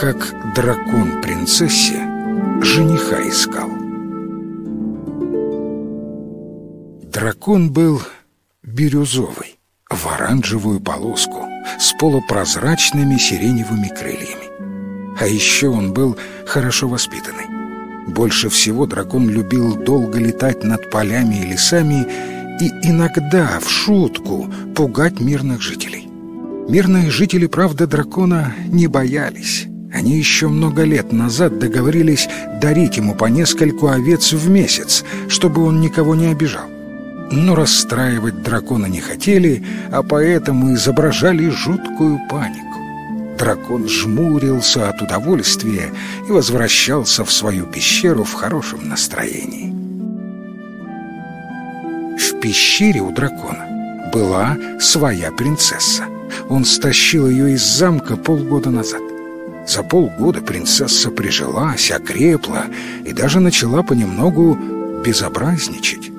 как дракон принцессе жениха искал. Дракон был бирюзовый, в оранжевую полоску, с полупрозрачными сиреневыми крыльями. А еще он был хорошо воспитанный. Больше всего дракон любил долго летать над полями и лесами и иногда, в шутку, пугать мирных жителей. Мирные жители, правда, дракона не боялись. Они еще много лет назад договорились дарить ему по нескольку овец в месяц, чтобы он никого не обижал. Но расстраивать дракона не хотели, а поэтому изображали жуткую панику. Дракон жмурился от удовольствия и возвращался в свою пещеру в хорошем настроении. В пещере у дракона была своя принцесса. Он стащил ее из замка полгода назад. За полгода принцесса прижилась, окрепла и даже начала понемногу безобразничать.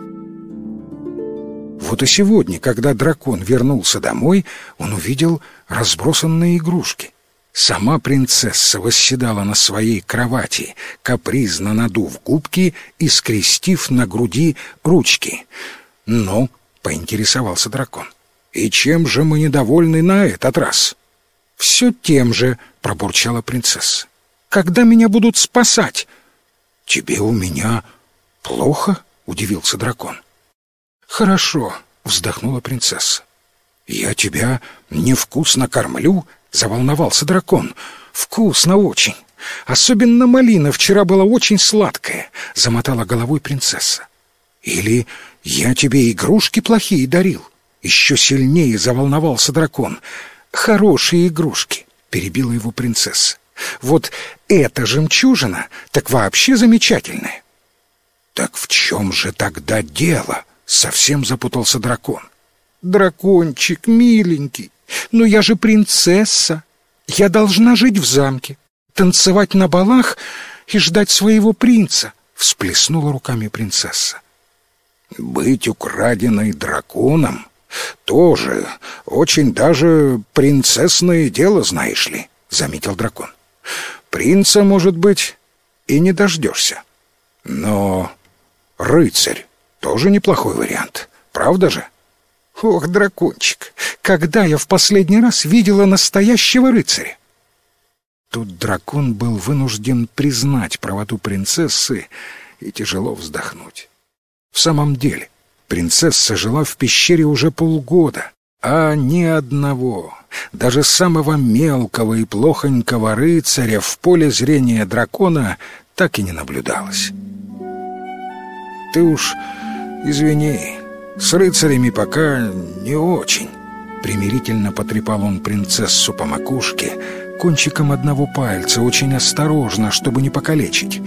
Вот и сегодня, когда дракон вернулся домой, он увидел разбросанные игрушки. Сама принцесса восседала на своей кровати, капризно надув губки и скрестив на груди ручки. «Ну?» — поинтересовался дракон. «И чем же мы недовольны на этот раз?» «Все тем же», — пробурчала принцесса. «Когда меня будут спасать?» «Тебе у меня плохо?» — удивился дракон. «Хорошо», — вздохнула принцесса. «Я тебя невкусно кормлю?» — заволновался дракон. «Вкусно очень. Особенно малина вчера была очень сладкая», — замотала головой принцесса. «Или я тебе игрушки плохие дарил?» Еще сильнее заволновался дракон. «Хорошие игрушки», — перебила его принцесса. «Вот эта жемчужина так вообще замечательная». «Так в чем же тогда дело?» Совсем запутался дракон. «Дракончик, миленький, но я же принцесса. Я должна жить в замке, танцевать на балах и ждать своего принца», — всплеснула руками принцесса. «Быть украденной драконом тоже очень даже принцессное дело, знаешь ли», — заметил дракон. «Принца, может быть, и не дождешься. Но рыцарь тоже неплохой вариант, правда же? Ох, дракончик, когда я в последний раз видела настоящего рыцаря? Тут дракон был вынужден признать правоту принцессы и тяжело вздохнуть. В самом деле, принцесса жила в пещере уже полгода, а ни одного, даже самого мелкого и плохонького рыцаря в поле зрения дракона так и не наблюдалось. Ты уж «Извини, с рыцарями пока не очень». Примирительно потрепал он принцессу по макушке, кончиком одного пальца, очень осторожно, чтобы не покалечить.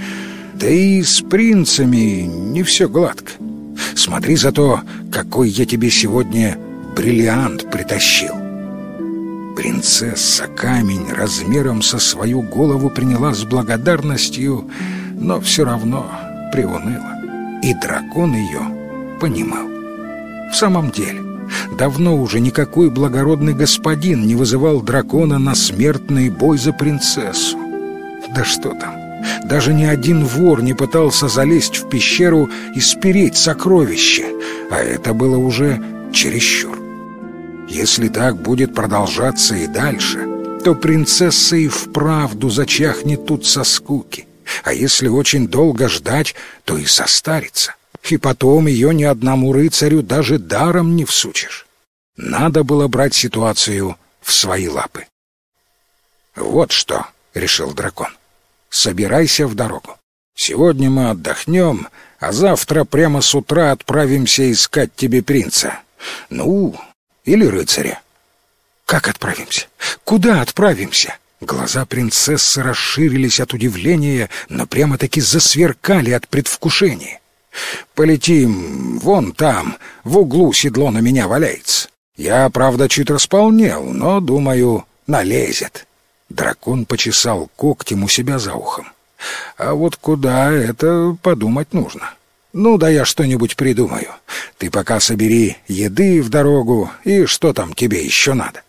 «Да и с принцами не все гладко. Смотри за то, какой я тебе сегодня бриллиант притащил». Принцесса камень размером со свою голову приняла с благодарностью, но все равно приуныла. И дракон ее понимал. В самом деле, давно уже никакой благородный господин не вызывал дракона на смертный бой за принцессу. Да что там, даже ни один вор не пытался залезть в пещеру и спереть сокровище, а это было уже чересчур. Если так будет продолжаться и дальше, то принцесса и вправду зачахнет тут со скуки, а если очень долго ждать, то и состарится и потом ее ни одному рыцарю даже даром не всучишь. Надо было брать ситуацию в свои лапы. «Вот что», — решил дракон, — «собирайся в дорогу. Сегодня мы отдохнем, а завтра прямо с утра отправимся искать тебе принца. Ну, или рыцаря». «Как отправимся? Куда отправимся?» Глаза принцессы расширились от удивления, но прямо-таки засверкали от предвкушения. Полетим вон там, в углу седло на меня валяется. Я, правда, чуть располнел, но, думаю, налезет. Дракон почесал когтем у себя за ухом. А вот куда это подумать нужно. Ну да я что-нибудь придумаю. Ты пока собери еды в дорогу и что там тебе еще надо.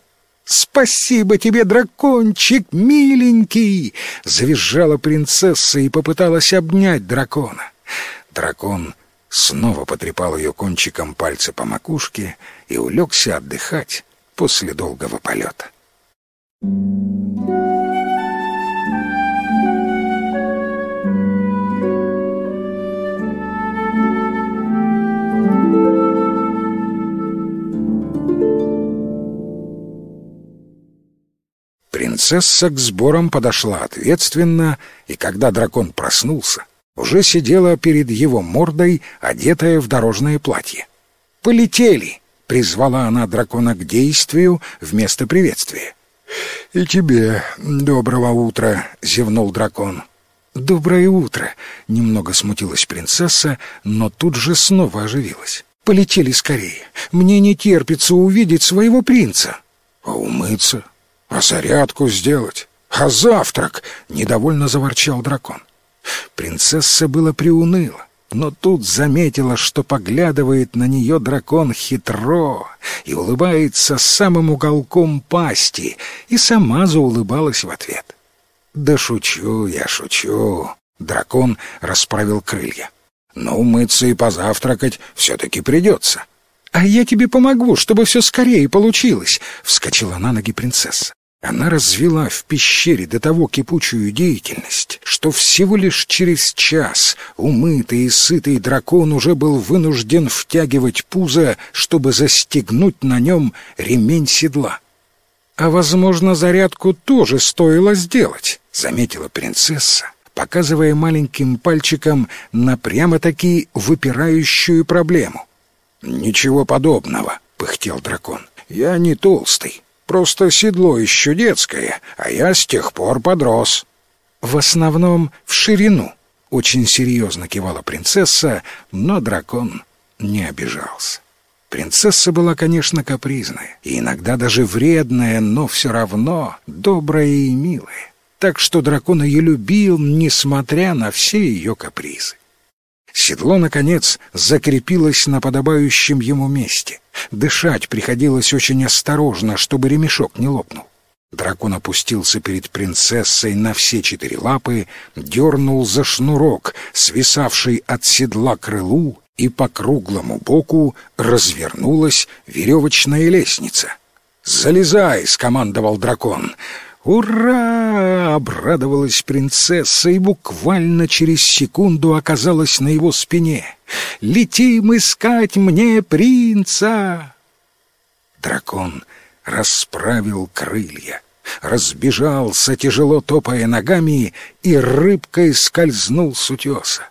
«Спасибо тебе, дракончик, миленький!» Завизжала принцесса и попыталась обнять дракона. Дракон снова потрепал ее кончиком пальца по макушке и улегся отдыхать после долгого полета. Принцесса к сборам подошла ответственно, и когда дракон проснулся, уже сидела перед его мордой, одетая в дорожное платье. «Полетели!» — призвала она дракона к действию вместо приветствия. «И тебе доброго утра!» — зевнул дракон. «Доброе утро!» — немного смутилась принцесса, но тут же снова оживилась. «Полетели скорее! Мне не терпится увидеть своего принца!» «А умыться? А зарядку сделать? А завтрак?» — недовольно заворчал дракон. Принцесса была приуныла, но тут заметила, что поглядывает на нее дракон хитро и улыбается самым уголком пасти, и сама заулыбалась в ответ. «Да шучу я, шучу!» Дракон расправил крылья. «Но умыться и позавтракать все-таки придется». «А я тебе помогу, чтобы все скорее получилось!» — вскочила на ноги принцесса. Она развела в пещере до того кипучую деятельность, что всего лишь через час умытый и сытый дракон уже был вынужден втягивать пузо, чтобы застегнуть на нем ремень седла. «А, возможно, зарядку тоже стоило сделать», — заметила принцесса, показывая маленьким пальчиком на прямо-таки выпирающую проблему. «Ничего подобного», — пыхтел дракон. «Я не толстый, Просто седло еще детское, а я с тех пор подрос. В основном в ширину. Очень серьезно кивала принцесса, но дракон не обижался. Принцесса была, конечно, капризная и иногда даже вредная, но все равно добрая и милая. Так что дракон ее любил, несмотря на все ее капризы. Седло, наконец, закрепилось на подобающем ему месте. Дышать приходилось очень осторожно, чтобы ремешок не лопнул. Дракон опустился перед принцессой на все четыре лапы, дернул за шнурок, свисавший от седла крылу, и по круглому боку развернулась веревочная лестница. «Залезай!» — скомандовал дракон. «Ура!» — обрадовалась принцесса и буквально через секунду оказалась на его спине. «Летим искать мне принца!» Дракон расправил крылья, разбежался, тяжело топая ногами, и рыбкой скользнул с утеса.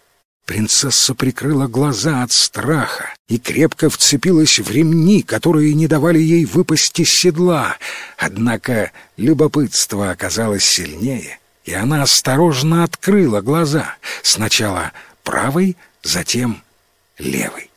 Принцесса прикрыла глаза от страха и крепко вцепилась в ремни, которые не давали ей выпасть из седла. Однако любопытство оказалось сильнее, и она осторожно открыла глаза. Сначала правой, затем левой.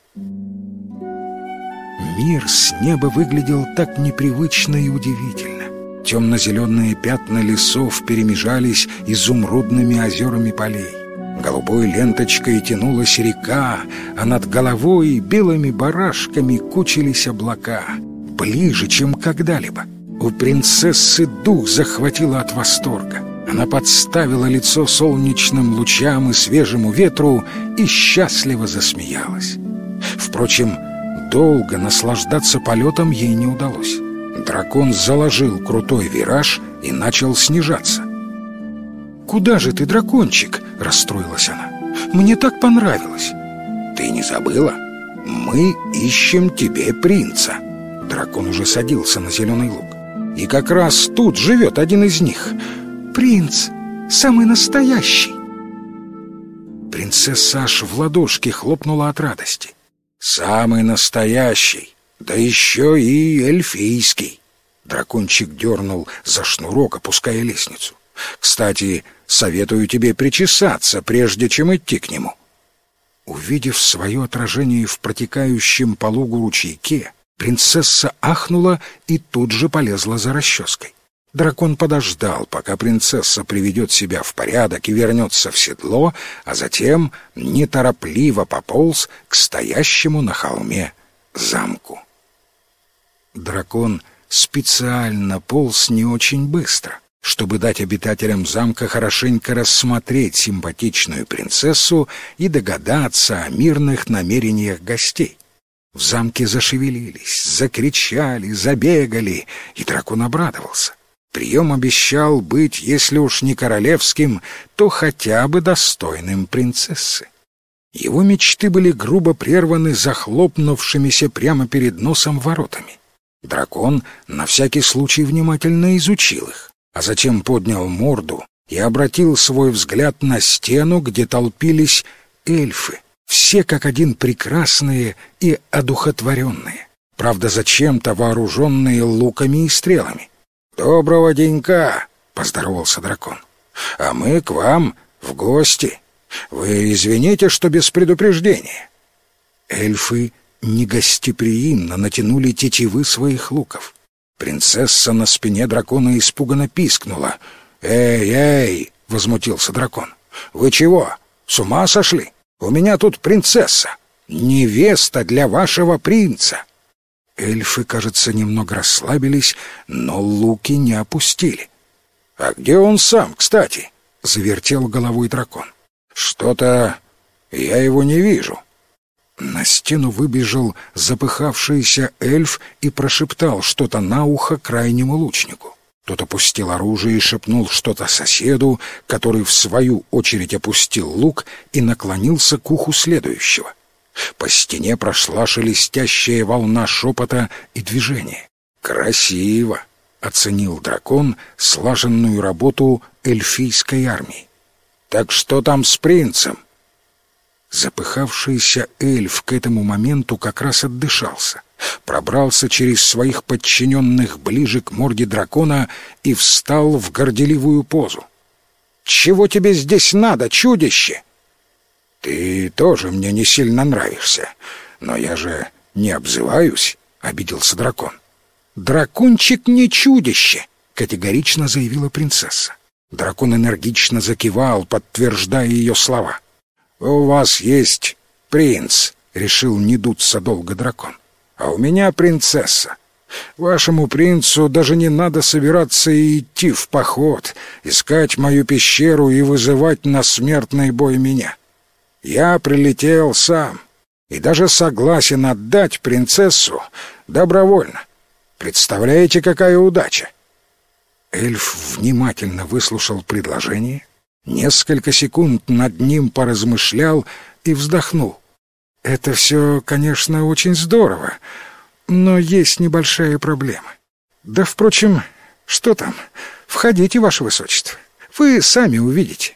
Мир с неба выглядел так непривычно и удивительно. Темно-зеленые пятна лесов перемежались изумрудными озерами полей. Голубой ленточкой тянулась река, а над головой белыми барашками кучились облака. Ближе, чем когда-либо. У принцессы дух захватило от восторга. Она подставила лицо солнечным лучам и свежему ветру и счастливо засмеялась. Впрочем, долго наслаждаться полетом ей не удалось. Дракон заложил крутой вираж и начал снижаться. «Куда же ты, дракончик?» — расстроилась она. «Мне так понравилось». «Ты не забыла? Мы ищем тебе принца». Дракон уже садился на зеленый луг. «И как раз тут живет один из них. Принц, самый настоящий». Принцесса аж в ладошки хлопнула от радости. «Самый настоящий, да еще и эльфийский». Дракончик дернул за шнурок, опуская лестницу. Кстати, советую тебе причесаться, прежде чем идти к нему». Увидев свое отражение в протекающем по лугу ручейке, принцесса ахнула и тут же полезла за расческой. Дракон подождал, пока принцесса приведет себя в порядок и вернется в седло, а затем неторопливо пополз к стоящему на холме замку. Дракон специально полз не очень быстро, чтобы дать обитателям замка хорошенько рассмотреть симпатичную принцессу и догадаться о мирных намерениях гостей. В замке зашевелились, закричали, забегали, и дракон обрадовался. Прием обещал быть, если уж не королевским, то хотя бы достойным принцессы. Его мечты были грубо прерваны захлопнувшимися прямо перед носом воротами. Дракон на всякий случай внимательно изучил их, а затем поднял морду и обратил свой взгляд на стену, где толпились эльфы, все как один прекрасные и одухотворенные, правда, зачем-то вооруженные луками и стрелами. «Доброго денька!» — поздоровался дракон. «А мы к вам в гости. Вы извините, что без предупреждения». Эльфы негостеприимно натянули тетивы своих луков. Принцесса на спине дракона испуганно пискнула. «Эй, эй!» — возмутился дракон. «Вы чего, с ума сошли?» У меня тут принцесса, невеста для вашего принца». Эльфы, кажется, немного расслабились, но луки не опустили. «А где он сам, кстати?» — завертел головой дракон. «Что-то я его не вижу». На стену выбежал запыхавшийся эльф и прошептал что-то на ухо крайнему лучнику. Тот опустил оружие и шепнул что-то соседу, который в свою очередь опустил лук и наклонился к уху следующего. По стене прошла шелестящая волна шепота и движения. «Красиво!» — оценил дракон слаженную работу эльфийской армии. «Так что там с принцем?» Запыхавшийся эльф к этому моменту как раз отдышался пробрался через своих подчиненных ближе к морде дракона и встал в горделивую позу. «Чего тебе здесь надо, чудище?» «Ты тоже мне не сильно нравишься, но я же не обзываюсь», — обиделся дракон. «Дракончик не чудище», — категорично заявила принцесса. Дракон энергично закивал, подтверждая ее слова. «У вас есть принц», — решил не дуться долго дракон а у меня принцесса. Вашему принцу даже не надо собираться и идти в поход, искать мою пещеру и вызывать на смертный бой меня. Я прилетел сам и даже согласен отдать принцессу добровольно. Представляете, какая удача? Эльф внимательно выслушал предложение, несколько секунд над ним поразмышлял и вздохнул. Это все, конечно, очень здорово, но есть небольшая проблема. Да, впрочем, что там? Входите, ваше высочество. Вы сами увидите.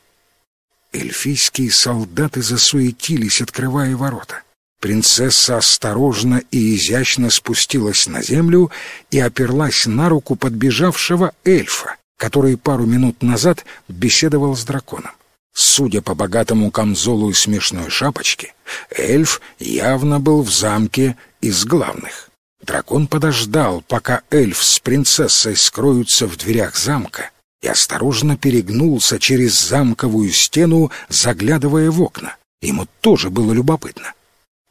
Эльфийские солдаты засуетились, открывая ворота. Принцесса осторожно и изящно спустилась на землю и оперлась на руку подбежавшего эльфа, который пару минут назад беседовал с драконом. Судя по богатому камзолу и смешной шапочке, эльф явно был в замке из главных. Дракон подождал, пока эльф с принцессой скроются в дверях замка, и осторожно перегнулся через замковую стену, заглядывая в окна. Ему тоже было любопытно.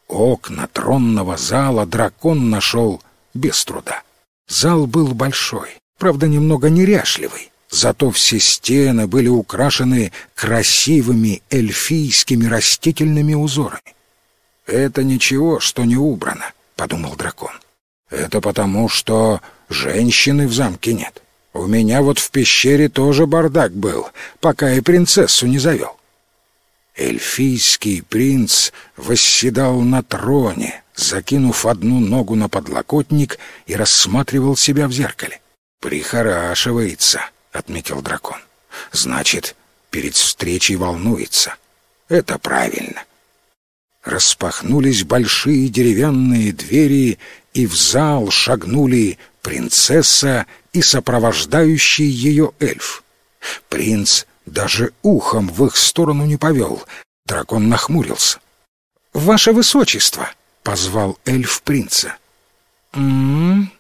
Окна тронного зала дракон нашел без труда. Зал был большой, правда, немного неряшливый. Зато все стены были украшены красивыми эльфийскими растительными узорами. «Это ничего, что не убрано», — подумал дракон. «Это потому, что женщины в замке нет. У меня вот в пещере тоже бардак был, пока и принцессу не завел». Эльфийский принц восседал на троне, закинув одну ногу на подлокотник и рассматривал себя в зеркале. «Прихорашивается», — отметил дракон. «Значит, перед встречей волнуется. Это правильно». Распахнулись большие деревянные двери, и в зал шагнули принцесса и сопровождающий ее эльф. Принц даже ухом в их сторону не повел. Дракон нахмурился. «Ваше высочество!» — позвал эльф принца. «М-м-м!»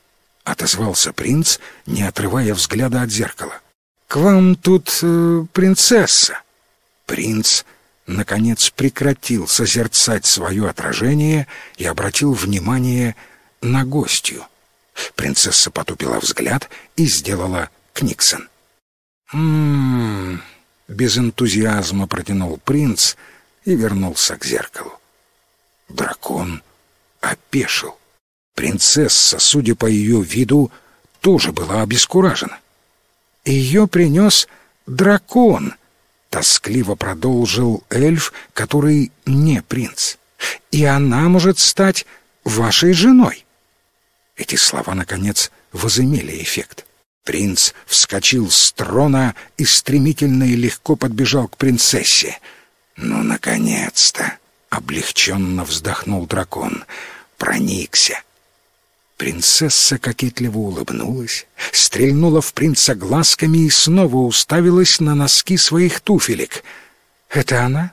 Отозвался принц, не отрывая взгляда от зеркала. «К вам тут э, принцесса». Принц, наконец, прекратил созерцать свое отражение и обратил внимание на гостью. Принцесса потупила взгляд и сделала Книксон. «М-м-м», без энтузиазма протянул принц и вернулся к зеркалу. Дракон опешил. Принцесса, судя по ее виду, тоже была обескуражена. Ее принес дракон, тоскливо продолжил эльф, который не принц. И она может стать вашей женой. Эти слова, наконец, возымели эффект. Принц вскочил с трона и стремительно и легко подбежал к принцессе. «Ну, наконец-то!» — облегченно вздохнул дракон. «Проникся!» Принцесса кокетливо улыбнулась, стрельнула в принца глазками и снова уставилась на носки своих туфелек. «Это она?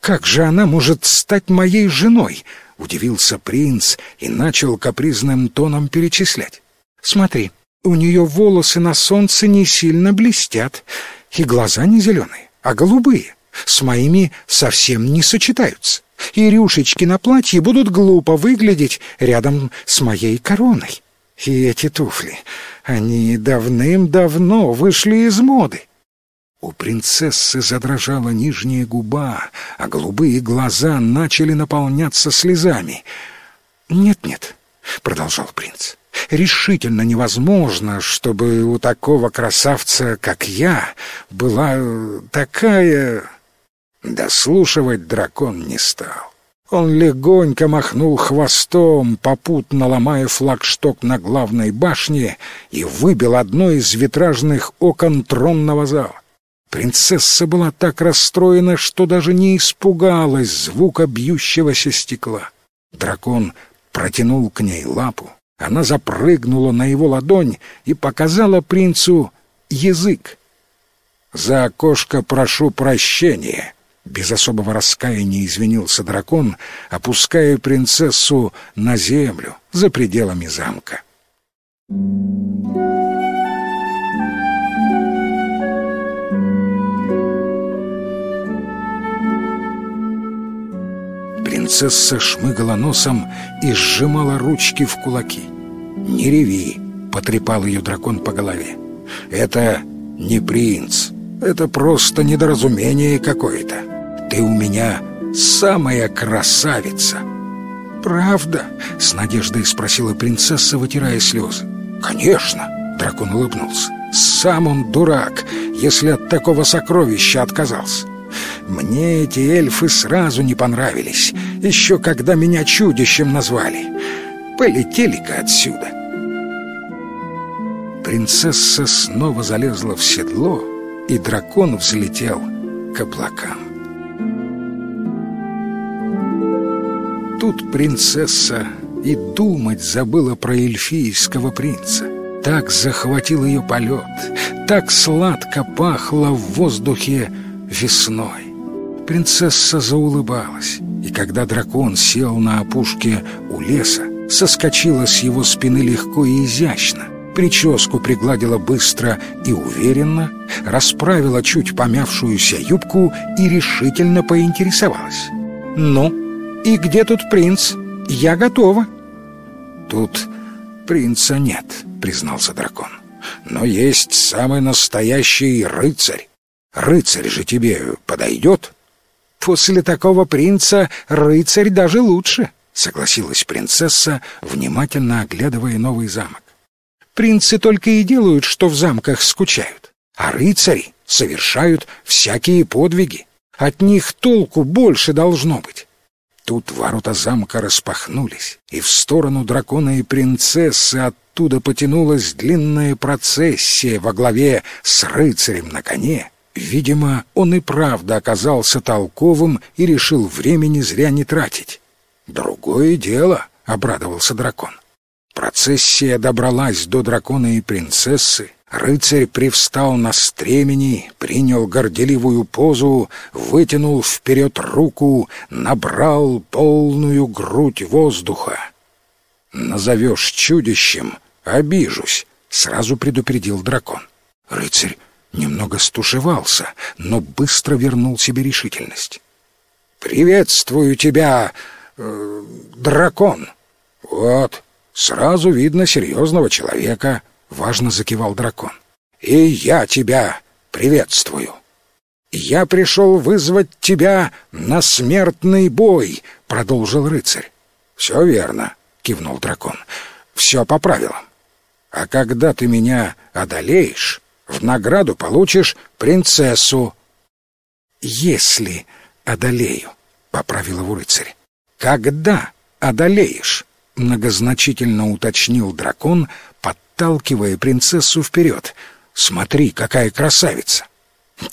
Как же она может стать моей женой?» — удивился принц и начал капризным тоном перечислять. «Смотри, у нее волосы на солнце не сильно блестят, и глаза не зеленые, а голубые, с моими совсем не сочетаются и рюшечки на платье будут глупо выглядеть рядом с моей короной. И эти туфли, они давным-давно вышли из моды. У принцессы задрожала нижняя губа, а голубые глаза начали наполняться слезами. «Нет-нет», — продолжал принц, — «решительно невозможно, чтобы у такого красавца, как я, была такая...» Дослушивать дракон не стал. Он легонько махнул хвостом, попутно ломая флагшток на главной башне и выбил одно из витражных окон тронного зала. Принцесса была так расстроена, что даже не испугалась звука бьющегося стекла. Дракон протянул к ней лапу. Она запрыгнула на его ладонь и показала принцу язык. «За окошко прошу прощения», без особого раскаяния извинился дракон, опуская принцессу на землю за пределами замка. Принцесса шмыгала носом и сжимала ручки в кулаки. «Не реви!» — потрепал ее дракон по голове. «Это не принц, это просто недоразумение какое-то. Ты у меня самая красавица!» «Правда?» — с надеждой спросила принцесса, вытирая слезы. «Конечно!» — дракон улыбнулся. «Сам он дурак, если от такого сокровища отказался. Мне эти эльфы сразу не понравились, еще когда меня чудищем назвали. Полетели-ка отсюда!» Принцесса снова залезла в седло, и дракон взлетел к облакам. Тут принцесса и думать забыла про эльфийского принца. Так захватил ее полет, так сладко пахло в воздухе весной. Принцесса заулыбалась, и когда дракон сел на опушке у леса, соскочила с его спины легко и изящно, прическу пригладила быстро и уверенно, расправила чуть помявшуюся юбку и решительно поинтересовалась. «Ну, «И где тут принц? Я готова». «Тут принца нет», — признался дракон. «Но есть самый настоящий рыцарь. Рыцарь же тебе подойдет?» «После такого принца рыцарь даже лучше», — согласилась принцесса, внимательно оглядывая новый замок. «Принцы только и делают, что в замках скучают, а рыцари совершают всякие подвиги. От них толку больше должно быть. Тут ворота замка распахнулись, и в сторону дракона и принцессы оттуда потянулась длинная процессия во главе с рыцарем на коне. Видимо, он и правда оказался толковым и решил времени зря не тратить. «Другое дело», — обрадовался дракон. Процессия добралась до дракона и принцессы, Рыцарь привстал на стремени, принял горделивую позу, вытянул вперед руку, набрал полную грудь воздуха. «Назовешь чудищем, обижусь», — сразу предупредил дракон. Рыцарь немного стушевался, но быстро вернул себе решительность. «Приветствую тебя, э, дракон!» «Вот, Сразу видно серьезного человека, — важно закивал дракон. И я тебя приветствую. Я пришел вызвать тебя на смертный бой, — продолжил рыцарь. Все верно, — кивнул дракон. Все по правилам. А когда ты меня одолеешь, в награду получишь принцессу. Если одолею, — поправил его рыцарь. Когда одолеешь? Многозначительно уточнил дракон, подталкивая принцессу вперед. Смотри, какая красавица!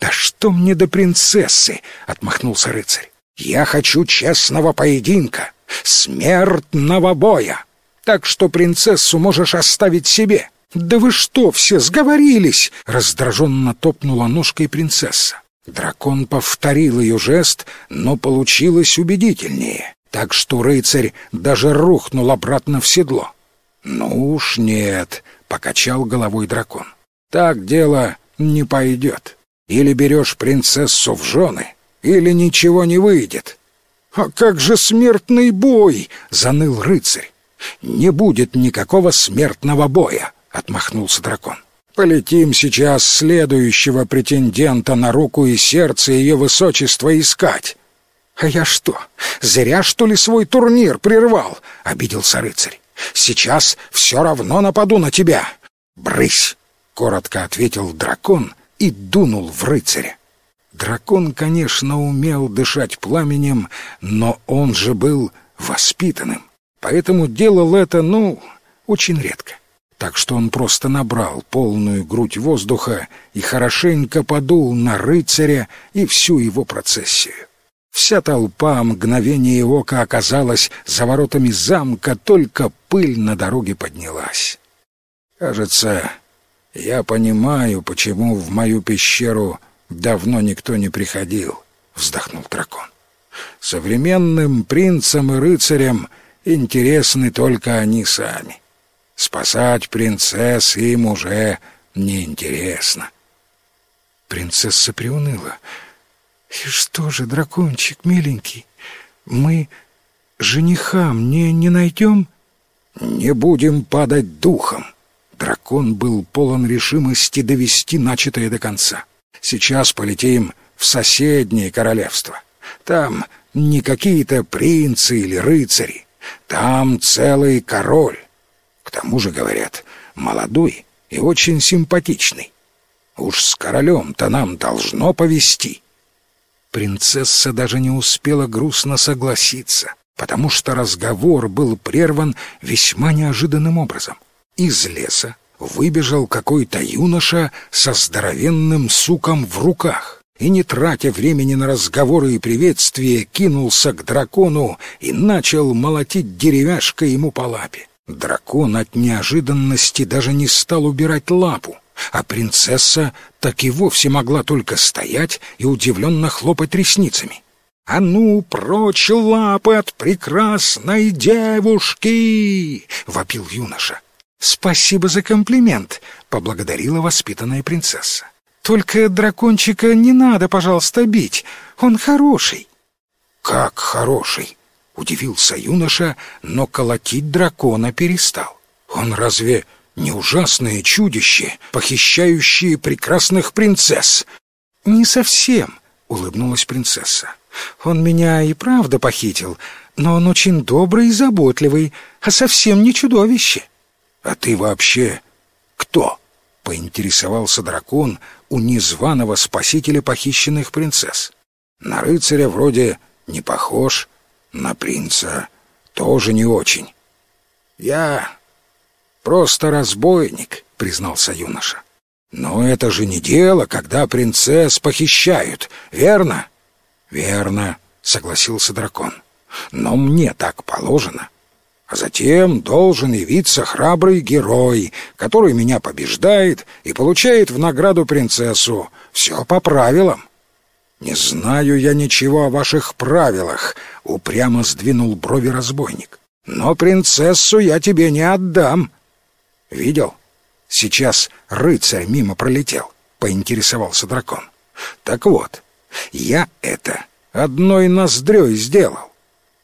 Да что мне до принцессы? Отмахнулся рыцарь. Я хочу честного поединка, смертного боя. Так что принцессу можешь оставить себе. Да вы что, все сговорились? Раздраженно топнула ножкой принцесса. Дракон повторил ее жест, но получилось убедительнее, так что рыцарь даже рухнул обратно в седло. «Ну уж нет», — покачал головой дракон. «Так дело не пойдет. Или берешь принцессу в жены, или ничего не выйдет». «А как же смертный бой?» — заныл рыцарь. «Не будет никакого смертного боя», — отмахнулся дракон. Полетим сейчас следующего претендента на руку и сердце ее высочества искать. А я что, зря что ли свой турнир прервал? Обиделся рыцарь. Сейчас все равно нападу на тебя. Брысь, коротко ответил дракон и дунул в рыцаря. Дракон, конечно, умел дышать пламенем, но он же был воспитанным, поэтому делал это, ну, очень редко так что он просто набрал полную грудь воздуха и хорошенько подул на рыцаря и всю его процессию. Вся толпа мгновение ока оказалась за воротами замка, только пыль на дороге поднялась. Кажется, я понимаю, почему в мою пещеру давно никто не приходил, вздохнул дракон. Современным принцам и рыцарям интересны только они сами. Спасать принцесс им уже неинтересно. Принцесса приуныла. «И что же, дракончик миленький, мы жениха мне не найдем?» «Не будем падать духом». Дракон был полон решимости довести начатое до конца. «Сейчас полетим в соседнее королевство. Там не какие-то принцы или рыцари. Там целый король. К тому же, говорят, молодой и очень симпатичный. Уж с королем-то нам должно повести. Принцесса даже не успела грустно согласиться, потому что разговор был прерван весьма неожиданным образом. Из леса выбежал какой-то юноша со здоровенным суком в руках и, не тратя времени на разговоры и приветствия, кинулся к дракону и начал молотить деревяшкой ему по лапе. Дракон от неожиданности даже не стал убирать лапу, а принцесса так и вовсе могла только стоять и удивленно хлопать ресницами. «А ну, прочь лапы от прекрасной девушки!» — вопил юноша. «Спасибо за комплимент», — поблагодарила воспитанная принцесса. «Только дракончика не надо, пожалуйста, бить. Он хороший». «Как хороший?» Удивился юноша, но колотить дракона перестал. Он разве не ужасное чудище, похищающее прекрасных принцесс? Не совсем, улыбнулась принцесса. Он меня и правда похитил, но он очень добрый и заботливый, а совсем не чудовище. А ты вообще кто? поинтересовался дракон у незваного спасителя похищенных принцесс. На рыцаря вроде не похож, на принца тоже не очень. Я просто разбойник, признался юноша. Но это же не дело, когда принцесс похищают, верно? Верно, согласился дракон. Но мне так положено. А затем должен явиться храбрый герой, который меня побеждает и получает в награду принцессу. Все по правилам. «Не знаю я ничего о ваших правилах», — упрямо сдвинул брови разбойник. «Но принцессу я тебе не отдам». «Видел? Сейчас рыцарь мимо пролетел», — поинтересовался дракон. «Так вот, я это одной ноздрёй сделал.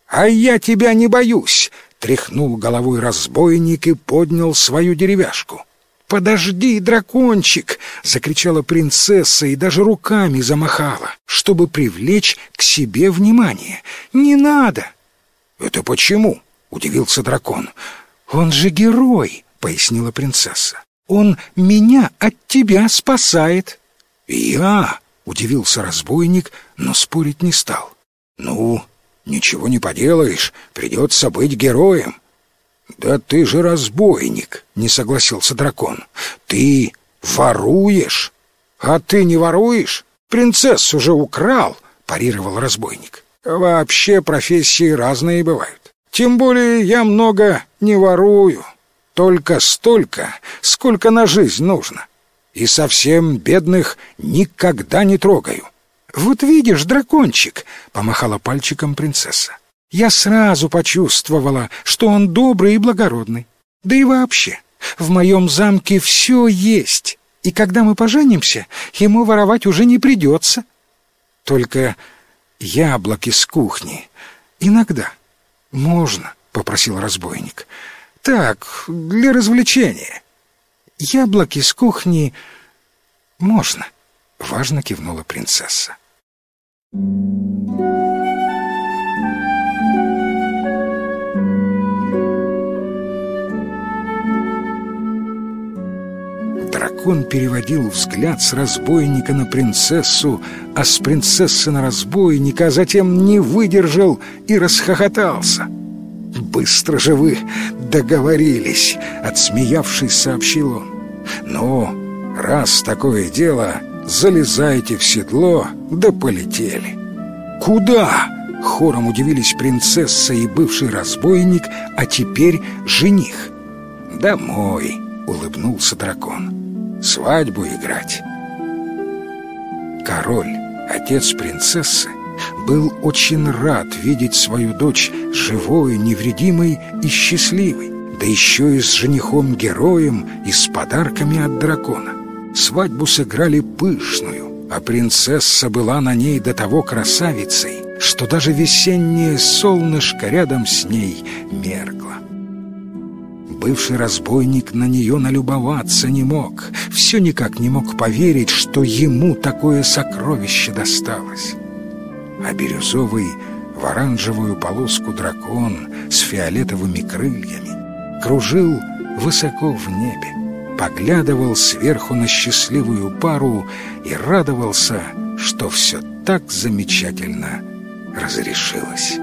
А я тебя не боюсь. Тряхнул головой разбойник и поднял свою деревяшку. «Подожди, дракончик!» — закричала принцесса и даже руками замахала, чтобы привлечь к себе внимание. «Не надо!» «Это почему?» — удивился дракон. «Он же герой!» — пояснила принцесса. «Он меня от тебя спасает!» «Я?» — удивился разбойник, но спорить не стал. «Ну, ничего не поделаешь, придется быть героем. «Да ты же разбойник!» — не согласился дракон. «Ты воруешь!» «А ты не воруешь? Принцессу же украл!» — парировал разбойник. «Вообще профессии разные бывают. Тем более я много не ворую. Только столько, сколько на жизнь нужно. И совсем бедных никогда не трогаю». «Вот видишь, дракончик!» — помахала пальчиком принцесса. Я сразу почувствовала, что он добрый и благородный. Да и вообще, в моем замке все есть, и когда мы поженимся, ему воровать уже не придется. Только яблоки с кухни иногда можно, — попросил разбойник. Так, для развлечения. Яблоки с кухни можно, — важно кивнула принцесса. Дракон переводил взгляд с разбойника на принцессу, а с принцессы на разбойника, а затем не выдержал и расхохотался. «Быстро же вы договорились!» — отсмеявшись, сообщил он. «Ну, раз такое дело, залезайте в седло, да полетели». «Куда?» — хором удивились принцесса и бывший разбойник, а теперь жених. «Домой!» — улыбнулся дракон свадьбу играть. Король, отец принцессы, был очень рад видеть свою дочь живой, невредимой и счастливой, да еще и с женихом-героем и с подарками от дракона. Свадьбу сыграли пышную, а принцесса была на ней до того красавицей, что даже весеннее солнышко рядом с ней меркло. Бывший разбойник на нее налюбоваться не мог, все никак не мог поверить, что ему такое сокровище досталось. А бирюзовый в оранжевую полоску дракон с фиолетовыми крыльями кружил высоко в небе, поглядывал сверху на счастливую пару и радовался, что все так замечательно разрешилось.